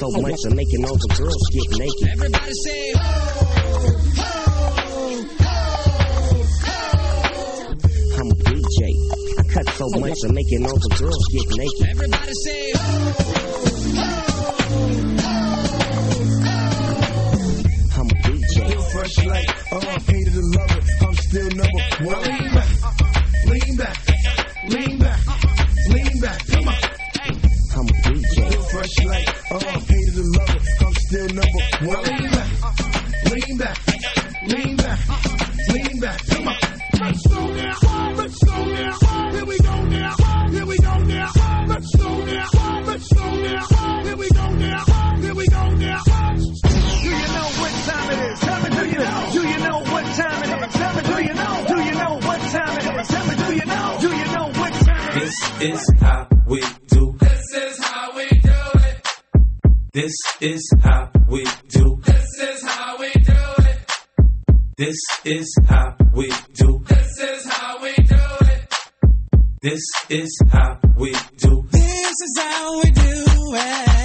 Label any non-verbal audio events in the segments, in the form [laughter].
so much I'm making all the girls get naked. Everybody say, ho, ho, ho, I'm a DJ. Oh, I cut so much I'm making all the girls get naked. Everybody say, ho, I'm a DJ. Fresh like, oh, hated to love it. I'm still number one. Lean back, lean back, lean back, lean back. Come on. I'm a DJ. Fresh like, oh, hated to love it. I'm still number one. Lean back, lean back, lean back, lean back. Come on. Let's go now. Let's go now. Here we go now. Here we go now. Let's go now. Let's go now. Here we go now. Here we go now. Do you know what time it is? Tell me, do you know? Do you know what time it is? Tell me, do you know? Do you know what time it is? Tell me, do you know? Do you know what time it is? This is how is how we do. This is how we do it. This is how we do. This is how we do it. This is how we do. This is how we do it.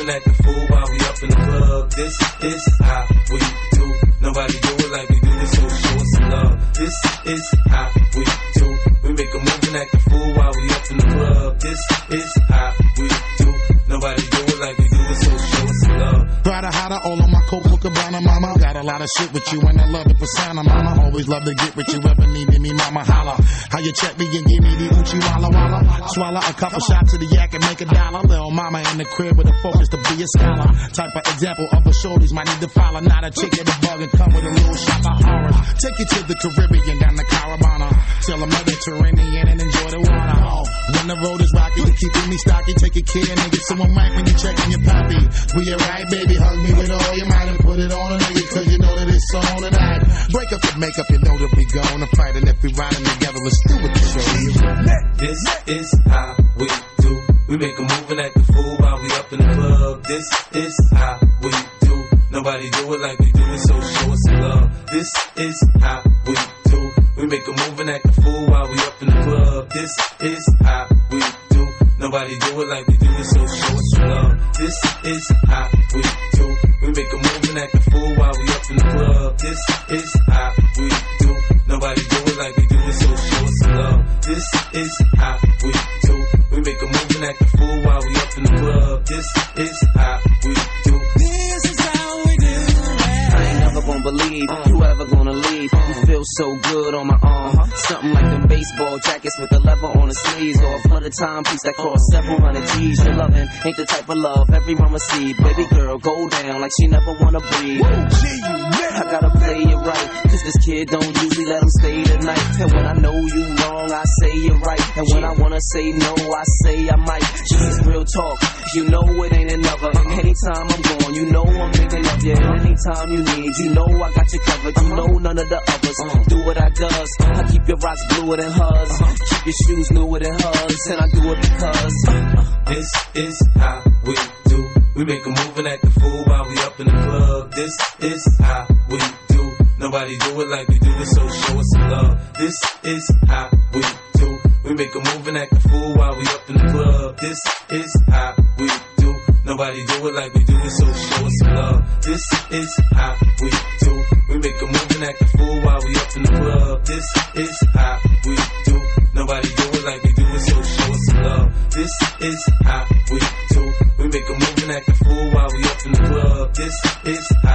And act a fool while we up in the club. This is how we do. Nobody do it like we do this, so show us some love. This is how we do. We make a move and act a fool while we up in the club. This is how we do. Nobody do it like we do this, so show us some love. Prada hotter, all on my coat, Cabana, mama. Got a lot of shit with you, and I love the persona, mama. Always love to get with you, ever. Holla. How you check me and give me the Uchi Walla Walla? Swallow a couple shots of the yak and make a dollar. Little mama in the crib with a focus to be a scholar. Type of example of a shorties might need to follow. Not a chick in the bug and come with a little shot of horror. Take you to the Caribbean, down the Caravana. Till the Mediterranean and enjoy the water. Oh, when the road is rocky, you keeping me stocky. Take your care, nigga. Someone might when you checking your poppy. We alright, baby. Hug me with all your makeup, you know that we gonna fight. And if we riding together, let's do show you. This is how we do. We make a move and act a fool while we up in the club. This is how we do. Nobody do it like we do it, so show us some love. This is how we do. We make a move and act a fool while we up in the club. This is how we do. Nobody do it like we do it, so show us some love. This is how we do. We make a move and act a fool while we up in the club. This is how This is how we do. We make a move and act a fool while we up in the club. This is Believe you ever gonna leave. You feel so good on my arm. Something like them baseball jackets with the leather on the sleeves. Or a flooded timepiece that cost several hundred G's. Your loving ain't the type of love everyone receive. Baby girl, go down like she never wanna breathe. I gotta play it right. Cause this kid don't usually let him stay the night. And when I know you wrong, I say you're right. And when I wanna say no, I say I might. This is real talk. You know it ain't another. Anytime I'm gone, you know I'm thinking of you. And anytime you need, you know I got you covered. You know none of the others uh-huh. do what I does. I keep your rocks bluer than hers. Uh-huh. Keep your shoes newer than hers. And I do it because. This is how we do. We make a move and act a fool while we up in the club. This is how we do. Nobody do it like we do it, so show us some love. This is how we do. We make a move and act a fool while we up in the club. This is how we do. Nobody do it like we do it, so show us some love. This is how we do. We make a move and act a fool while we up in the club. This is how we do. Nobody do it like we do it, so show us some love. This is how we do. We make a move and act a fool while we up in the club. This is how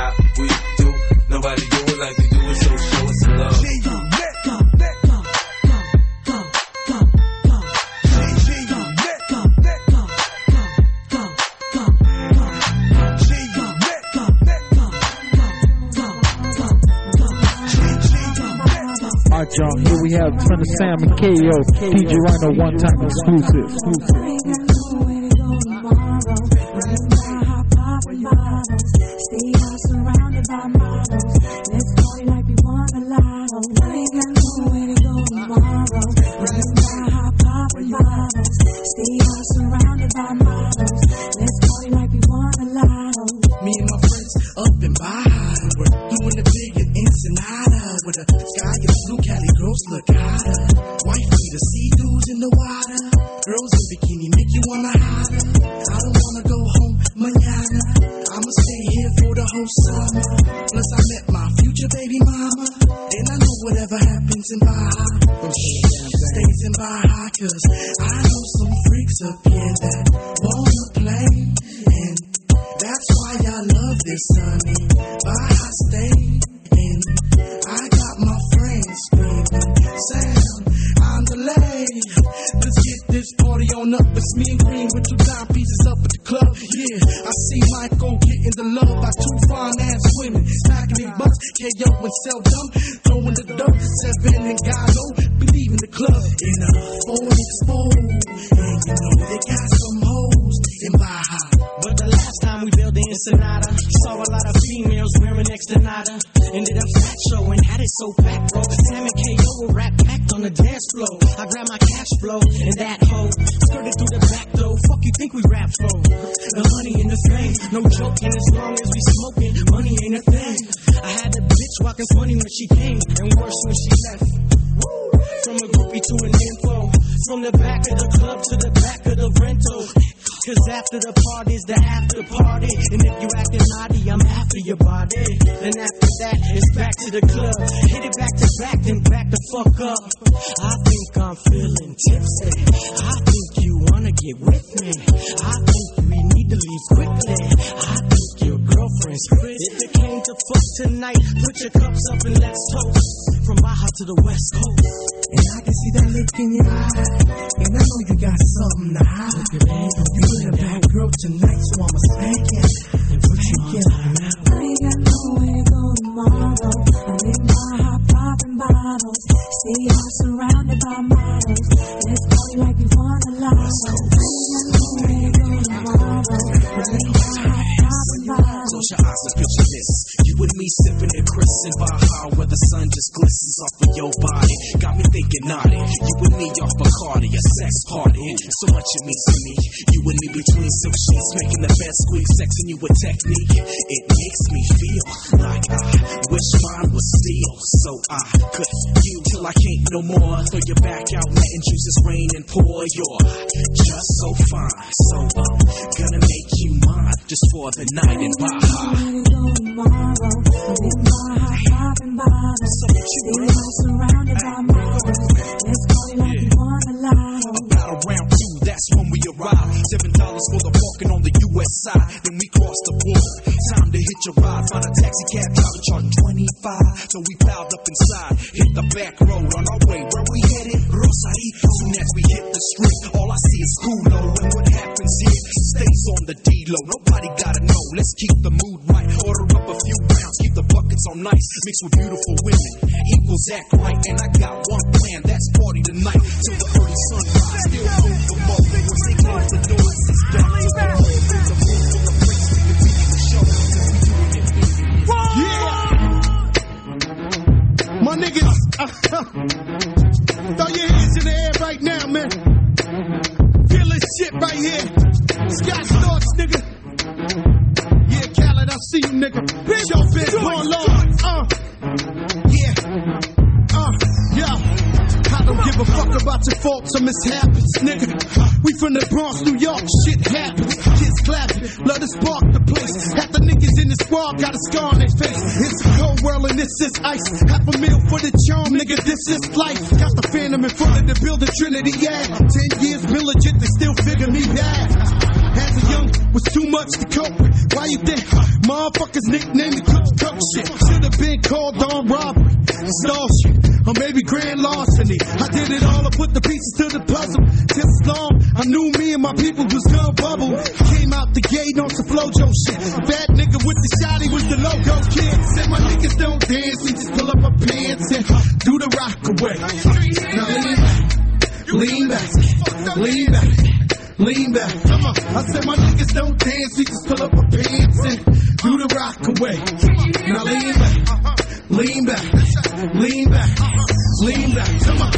Son of Sam and KO. DJ Rhino one time exclusive. Stay out surrounded by models. Let's party like we a got nowhere to go tomorrow. Running. Stay out surrounded by models. Let's party like we a. Me and my friends up in Baja. We're doing the big in Ensenada. With the sky cause I know some freaks up here that wanna play. And that's why I love this sunny Baja State. And I got my friends screaming, Sam, I'm lay. Let's get this party on up. It's me and Green with two dime pieces up at the club. Yeah, I see Michael getting the love by two fine ass women. Smacking their butts, KO and seldom. The dirt, seven and Gallo. Believe in the club. In a phone exposed. And you know they got some hoes in Baja. But the last time we built the Ensenada, saw a lot of females wearing extra nada. Ended up fat showing, had it so packed, bro. Sam and KO were rap packed on the dance floor. I grabbed my cash flow and that hoe skirted through the back door. Fuck you think we rap for? The honey and the flame, no joking. As long as we smoking, money ain't a thing. Walking funny when she came, and worse when she left. From a groupie to an info, from the back of the club to the back of the rental. Cause after the party's the after party. And if you acting naughty, I'm after your body. Then after that, it's back to the club. Hit it back to back, then back the fuck up. I think I'm feeling tipsy. I think you wanna get with me. I think we need to leave quickly. I think your pretty. If it came to fuck tonight, put your cups up and let's toast. From Baja to the West Coast. And I can see that look in your eye. And I know you got something to hide. You with a bad girl tonight, so I'ma Got me thinking naughty. You and me off Bacardi, a sex party. So much it means to me. You and me between silk sheets, making the best squeak, sexing you with technique. It makes me feel like I wish mine was steel. So I could you till I can't no more. Throw your back out, letting juices rain and pour. You're just so fine. So I'm gonna make you mine just for the night and Baja. Nowhere to go tomorrow. I live my popping bottles. Stay out surrounded by models. Let's party like we won a lotto. Around two, that's when we arrive. Seven dollars for the parking on the U.S. side. Then we cross the border. Time to hit your ride. Find a taxi cab driver charging 25. So we piled up inside. Hit the back road on our way. Where we headed? Rosarito. Soon as we hit the street, all I see is culo. And what happens here stays on the D-Lo. Nobody gotta know. Let's keep the mood on nice. Mixed with beautiful women. Equals act right. And I got one plan. That's party tonight. Till the early sunrise. Still move for more. Once they close the doors, it's back to the move. The move for the freaks to continue the show. Cause we doing it. Yeah! My niggas, uh, uh. Your or mishaps, nigga. We from the Bronx, New York, shit happens. Kids clapping, love to spark the place. Half the niggas in the squad got a scar on their face. It's a cold world and this is ice. Half a meal for the charm, nigga, this is life. Got the phantom in front of the building, Trinity, yeah. Ten years, been they still figure me bad. As a young, was too much to cope with. Why you think motherfuckers nicknamed me Cook Cook shit? Should've been called on robbery, stall shit, or maybe grand larceny. I did it all, I put the pieces to the puzzle. As long, I knew me and my people was gonna bubble. Came out the gate on some flojo shit. Bad nigga with the shotty was the logo kid. Said my niggas don't dance, we just pull up our pants and do the rock away. Now lean back, lean back, lean back. Lean back, come on. I said my niggas don't dance, we just pull up our pants and do the rock away. Now lean back, lean back, lean back, lean back. Come on.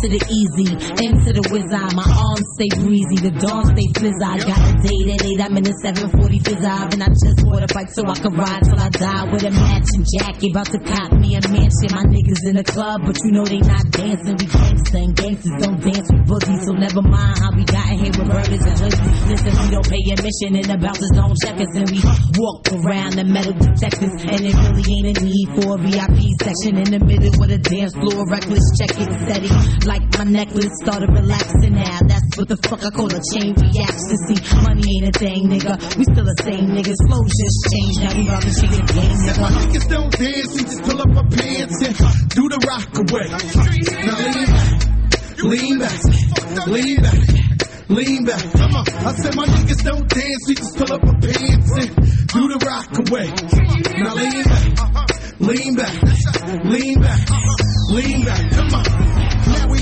To the easy, into to the wizard. My arms stay breezy, the dawn stay flizz. I got a date at 8, I'm in the 740 fizz and I just bought a bike so I can ride till I die with a matching jacket. About to cop me a mansion. My niggas in the club, but you know they not dancing. We gangsta and gangsters don't dance with boogies, so never mind how we got here with burgers and hoodies. Listen, we don't pay admission and the bouncers don't check us, and we walk around the metal detectors, and it really ain't a need for a VIP section in the middle with a dance floor. Reckless check it steady, like my necklace started relaxing now. That's what the fuck I call a chain reaction. See, money ain't a thing, nigga. We still the same niggas. Flow just change. Now we about to change the game, Said my niggas don't dance, we just pull up our pants and do the rock away. Now lean back, lean back, lean back, lean back. Come on. I said my niggas don't dance, we just pull up our pants and do the rock away. Now lean back, lean back, lean back, lean back. Come on.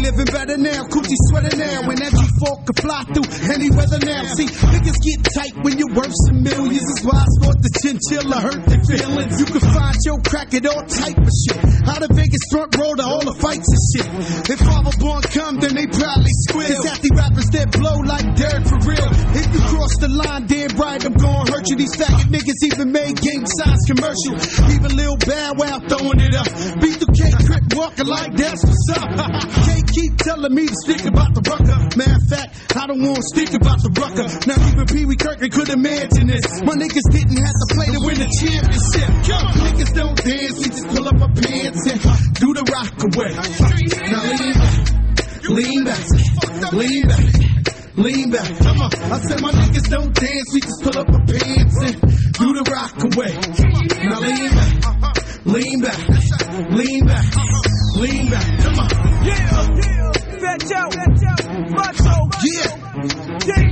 Living better now, Gucci sweater now, and every G4 can fly through any weather now. See, niggas get tight when you're worth some millions. That's why I sport the chinchilla, hurt the feelings. You can find your crack at all type of shit. Out of Vegas front row to all the fights and shit. If Father Born come, then they probably squeal. It's the rappers that blow like dirt for real. If you cross the line, damn right, I'm gonna hurt you. These faggot niggas even made game size commercial. Even Lil Bow Wow throwing it up. Beat the K Crip walking like that's what's up. [laughs] Can't keep telling me to speak about the rucker. Matter of fact, I don't want to speak about the rucker. Now even Pee Wee Kirkland could imagine this. My niggas didn't have to play to win the championship. On, niggas don't dance, we just pull up our pants and do the rock away. Now lean back, lean back, lean back. Lean back, come on. I said my niggas don't dance, we just pull up our pants and do the rock away. Now lean back, lean back, lean back, Lean back, come on. Yeah, yeah. Fetch out, fetch out. Yeah. yeah.